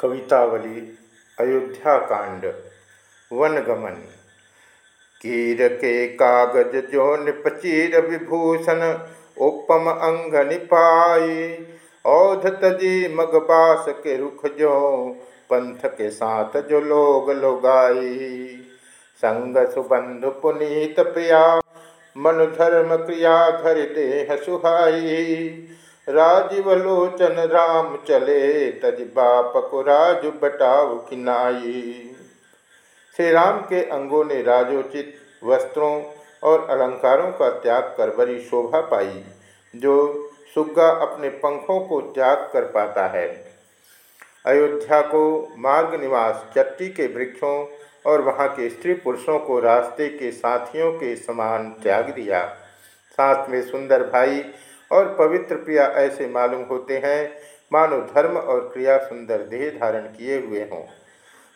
कवितावली अयोध्या कांड वनगमन कीर के कागज़ जो निपचीर विभूषण, उपम अंग निपाई, औध तजी मगबास के रुख जो, पंथ के साथ जो लोग लोगाई। संग सुबंधु पुनीत प्रिया, मनु धर्म क्रिया धर देह सुहाई। राजीव लोचन राम चले, तज बाप को राज बटाव किनाई श्री राम के अंगों ने राजोचित वस्त्रों और अलंकारों का त्याग कर बड़ी शोभा पाई, जो सुग्गा अपने पंखों को त्याग कर पाता है। अयोध्या को मार्ग निवास चट्टी के वृक्षों और वहाँ के स्त्री पुरुषों को रास्ते के साथियों के समान त्याग दिया। साथ में सुंदर भाई और पवित्र प्रिया ऐसे मालूम होते हैं, मानो धर्म और क्रिया सुंदर देह धारण किए हुए हों।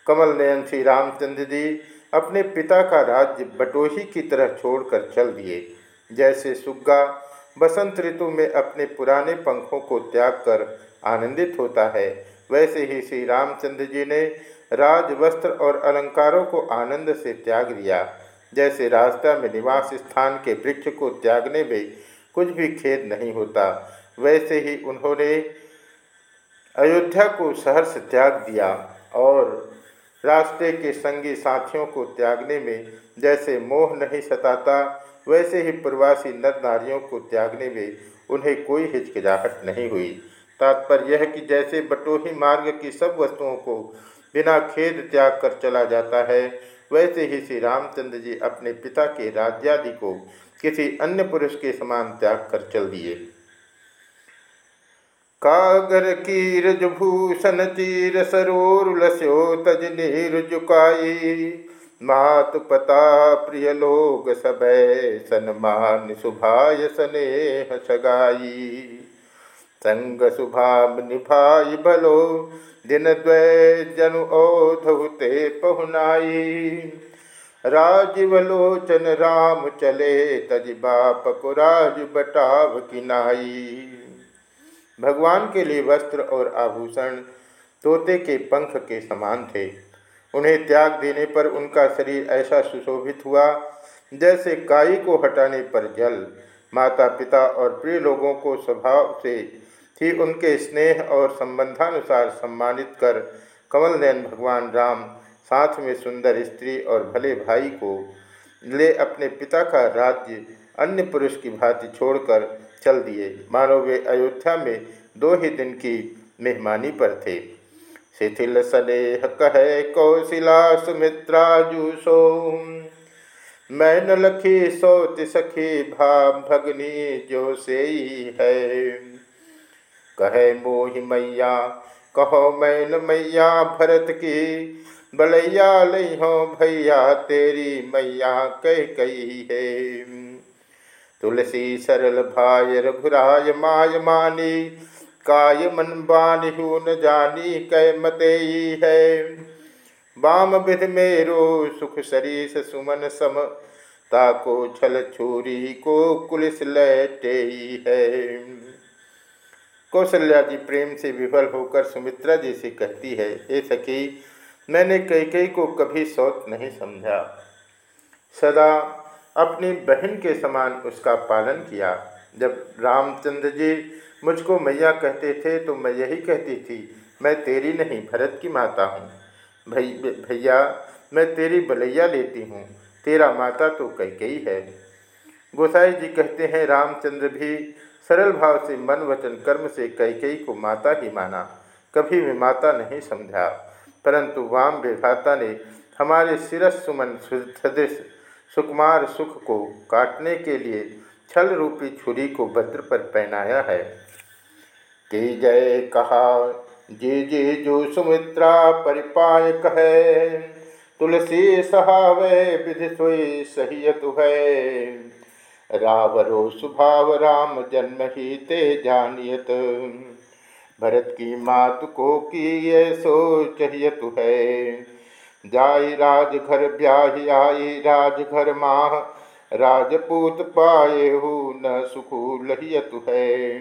कमल नयन श्री रामचंद्र जी अपने पिता का राज्य बटोही की तरह छोड़कर चल दिए। जैसे सुग्गा, बसंत ऋतु में अपने पुराने पंखों को त्याग कर आनंदित होता है, वैसे ही श्री रामचंद्र जी ने राज, वस्त्र और अलंकारों को आनंद से त्याग दिया। जैसे रास्ता में निवास स्थान के वृक्ष को त्यागने में कुछ भी खेद नहीं होता। वैसे ही उन्होंने अयोध्या को शहर से त्याग दिया और रास्ते के संगी साथियों को त्यागने में जैसे मोह नहीं सताता, वैसे ही प्रवासी नर नारियों को त्यागने में उन्हें कोई हिचकिचाहट नहीं हुई। तात्पर्य यह कि जैसे बटोही मार्ग की सब वस्तुओं को बिना खेद त्याग कर चला जाता है, वैसे ही श्री रामचंद्र जी अपने पिता के राज्यादि को किसी अन्य पुरुष के समान त्याग कर चल दिए। कागर की भूषण चीर सरोरुलस्यो तज नीरुजुकाई मात पता प्रिय लोग सब सन्मान सुभाय स्नेह सगाई। संग सुभाव निभाई बलो दिन द्वय जनु औधुते पहुनाई। राजीवलोचन राम चले तज बाप को राज बटाव किनाई भगवान के लिए वस्त्र और आभूषण तोते के पंख के समान थे। उन्हें त्याग देने पर उनका शरीर ऐसा सुशोभित हुआ जैसे काई को हटाने पर जल। माता पिता और प्रिय लोगों को स्वभाव से ही उनके स्नेह और संबंधानुसार सम्मानित कर कमल नयन भगवान राम साथ में सुंदर स्त्री और भले भाई को ले अपने पिता का राज्य अन्य पुरुष की भांति छोड़कर चल दिए। मानो वे अयोध्या में दो ही दिन की मेहमानी पर थे। शिथिल सनेह कहे, कौशिला सुमित्रा जूसो। मैं न लखी सोत सखी भा भगनी जो से है। कहे मोहि मैया, कहो मैन मैया, भरत की बलैया लई हो भैया, तेरी मैया कह कही है। तुलसी सरल भाय रघुराय माय मानी, काय मन बानिहु न जानी, कै मते है बाम विध मेरो, सुख शरीस सुमन सम, ताको छल छुरी को कुलिस लटे है कौशल्या जी प्रेम से विफल होकर सुमित्रा जी से कहती है, हे सखी मैंने कई कई को कभी सौत नहीं समझा। सदा अपनी बहन के समान उसका पालन किया। जब रामचंद्र जी मुझको मैया कहते थे तो मैं यही कहती थी, मैं तेरी नहीं, भरत की माता हूँ। भई, भैया, मैं तेरी बलैया लेती हूँ। तेरा माता तो कई कई है। गोसाई जी कहते हैं, रामचंद्र भी सरल भाव से मन वचन कर्म से कई कई को माता ही माना। कभी भी माता नहीं समझा। परंतु वाम विधाता ने हमारे शिरस सुमन सदृश सुकुमार सुख को काटने के लिए छल रूपी छुरी को वज्र पर पहनाया है। कि जय कहा, जे जे जो सुमित्रा परिपायक है, तुलसी सहावे विधि सोई सहियत है। रावरो सुभाव राम जन्म ही ते जानियत। भरत की मात को की ये सोच तु है। जाई राज घर ब्याही, आई राज घर माह, राजपूत पाए हु न सुखु लहियतु है।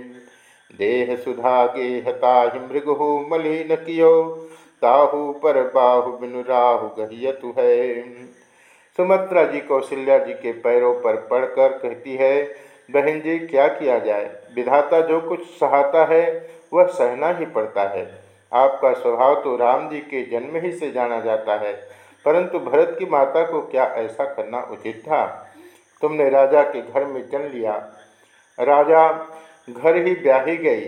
देह सुधा गे हता मृग हो मलिन कियो, ताहु पर बाहु बिनु राहु गहियतु है। सुमत्रा जी कौशल्या जी के पैरों पर पड़कर कहती है, बहन जी, क्या किया जाए? विधाता जो कुछ सहाता है वह सहना ही पड़ता है। आपका स्वभाव तो राम जी के जन्म ही से जाना जाता है, परंतु भरत की माता को क्या ऐसा करना उचित था? तुमने राजा के घर में जन्म लिया। राजा घर ही ब्याही गई।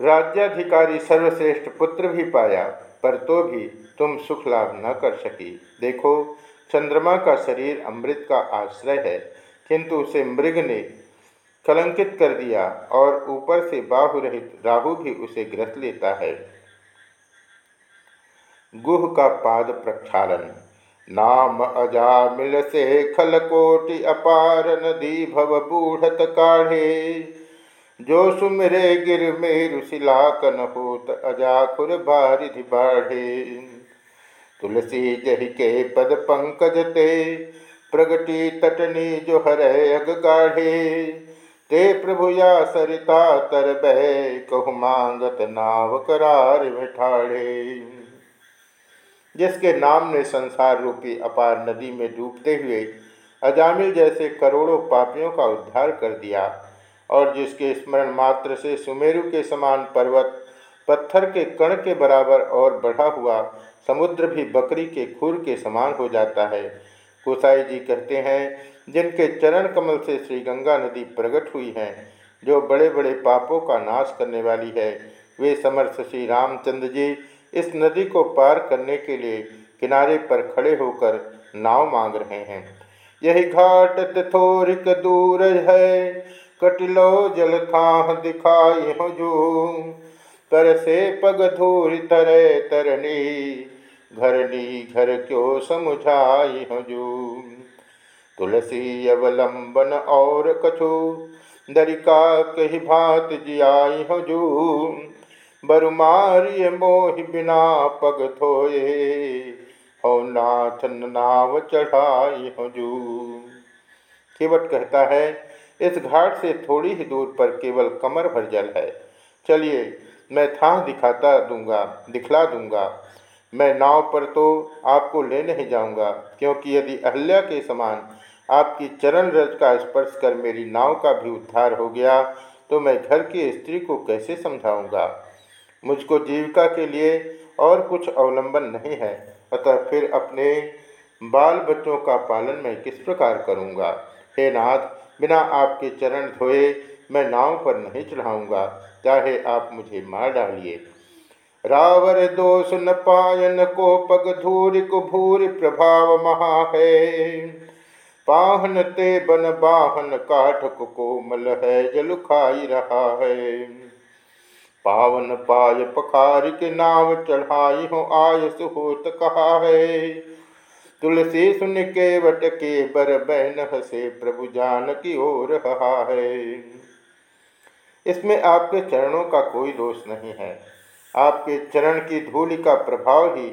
राज्याधिकारी सर्वश्रेष्ठ पुत्र भी पाया, पर तो भी तुम सुख लाभ न कर सकी। देखो, चंद्रमा का शरीर अमृत का आश्रय है, किंतु उसे मृग ने कलंकित कर दिया और ऊपर से बाहु रहित राहु भी उसे ग्रस लेता है। गुह का पाद प्रक्षालन। नाम अजामिल से खलकोटि अपार नदी भव बूढ़त काढ़े। जो सुमरे गिर मेरु शिला कन होत अजाखुर बारिधि बाढ़े। तुलसी जहि के पद पंकज ते प्रगति तटनी जो हरे अग गाढ़े। ते प्रभु या सरिता तर बह, कहु मांगत नाव करार मिठाड़े जिसके नाम ने संसार रूपी अपार नदी में डूबते हुए अजामिल जैसे करोड़ों पापियों का उद्धार कर दिया और जिसके स्मरण मात्र से सुमेरु के समान पर्वत, पत्थर के कण के बराबर और बढ़ा हुआ समुद्र भी बकरी के खुर के समान हो जाता है गोसाई जी कहते हैं, जिनके चरण कमल से श्री गंगा नदी प्रकट हुई है, जो बड़े बड़े पापों का नाश करने वाली है। वे समर्थ श्री रामचंद्र जी इस नदी को पार करने के लिए किनारे पर खड़े होकर नाव मांग रहे हैं। यही घाट थोरिक दूर है, कटिलो जल खाह दिखाई हो जो से पग धूर तरे तरनी घरनी घर क्यों समुझाई हजू? तुलसी अवलंबन और कछु, दरिका कही भात जियाई हजू? बरुमारिय मोहि बिना पग धोए, हो नाथ नाव चढ़ाई हजू। केवट कहता है, इस घाट से थोड़ी ही दूर पर केवल कमर भर जल है। चलिए, मैं था दिखाता दूँगा, दिखला दूँगा। मैं नाव पर तो आपको ले नहीं जाऊँगा, क्योंकि यदि अहल्या के समान आपकी चरण रज का स्पर्श कर मेरी नाव का भी उद्धार हो गया तो मैं घर की स्त्री को कैसे समझाऊँगा? मुझको जीविका के लिए और कुछ अवलंबन नहीं है, अतः फिर अपने बाल बच्चों का पालन मैं किस प्रकार करूँगा? हे नाथ, बिना आपके चरण धोए मैं नाव पर नहीं चढ़ाऊँगा, चाहे आप मुझे मार डालिए। रावर दोष न पायन को पग धूरि को भूरि प्रभाव महा है। पाहन ते बन बाहन काठ को कोमल है, जल खाई रहा है। पावन पाय पखार के नाव चढ़ाई हो, आयस होत कहा है। तुलसी सुन के वट के बर बहन हसे, प्रभु जान की ओर रहा है। इसमें आपके चरणों का कोई दोष नहीं है। आपके चरण की धूलि का प्रभाव ही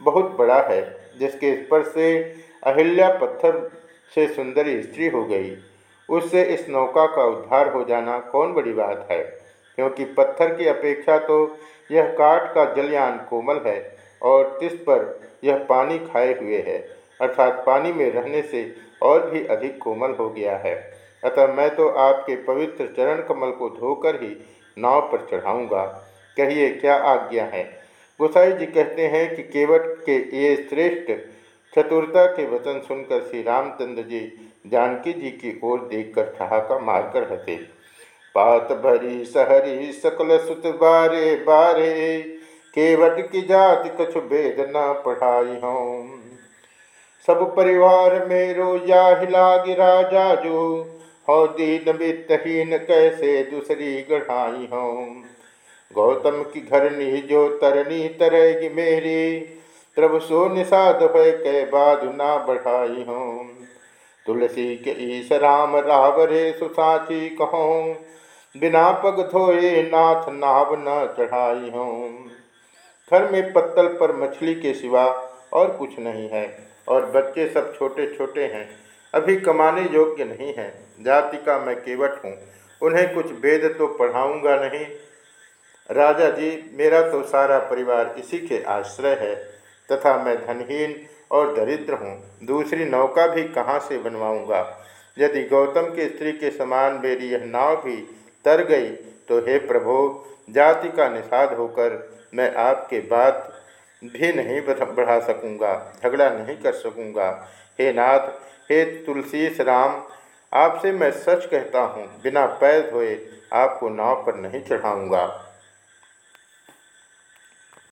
बहुत बड़ा है, जिसके स्पर्श से अहिल्या पत्थर से सुंदरी स्त्री हो गई। उससे इस नौका का उद्धार हो जाना कौन बड़ी बात है? क्योंकि पत्थर की अपेक्षा तो यह काठ का जलयान कोमल है और तिस पर यह पानी खाए हुए है, अर्थात पानी में रहने से और भी अधिक कोमल हो गया है। अतः मैं तो आपके पवित्र चरण कमल को धोकर ही नाव पर चढ़ाऊँगा। कहिए, क्या आज्ञा है? गोसाई जी कहते हैं कि केवट के ये श्रेष्ठ चतुरता के वचन सुनकर श्री रामचंद्र जी जानकी जी की ओर देखकर ठहाका मारकर हंसे। पात भरी सहरी सकल सुत बारे बारे, केवट की जात कछु वेद न पढ़ाई हूँ। सब परिवार मेरो या हिला गिरा जाजू हो दीन वित्तहीन कैसे दूसरी गढ़ाई हूँ। गौतम की घरनी जो तरनी तरेगी मेरी, प्रभु सो निषाद भय के बाद ना बढ़ाई हूँ। तुलसी के ईश राम रावरे सुसाची कहो, बिना पग धोए नाथ नाव न चढ़ाई हूँ। घर में पत्तल पर मछली के सिवा और कुछ नहीं है और बच्चे सब छोटे छोटे हैं, अभी कमाने योग्य नहीं हैं। जाति का मैं केवट हूँ, उन्हें कुछ वेद तो पढ़ाऊँगा नहीं राजा जी, मेरा तो सारा परिवार इसी के आश्रय है, तथा मैं धनहीन और दरिद्र हूँ। दूसरी नौका भी कहाँ से बनवाऊँगा? यदि गौतम की स्त्री के समान मेरी यह नाव भी तर गई तो हे प्रभो, जाति का निषाद होकर मैं आपके बात भी नहीं बढ़ा सकूँगा, झगड़ा नहीं कर सकूँगा। हे नाथ, हे तुलसीस राम, आपसे मैं सच कहता हूँ, बिना पैर धोए आपको नाव पर नहीं चढ़ाऊँगा।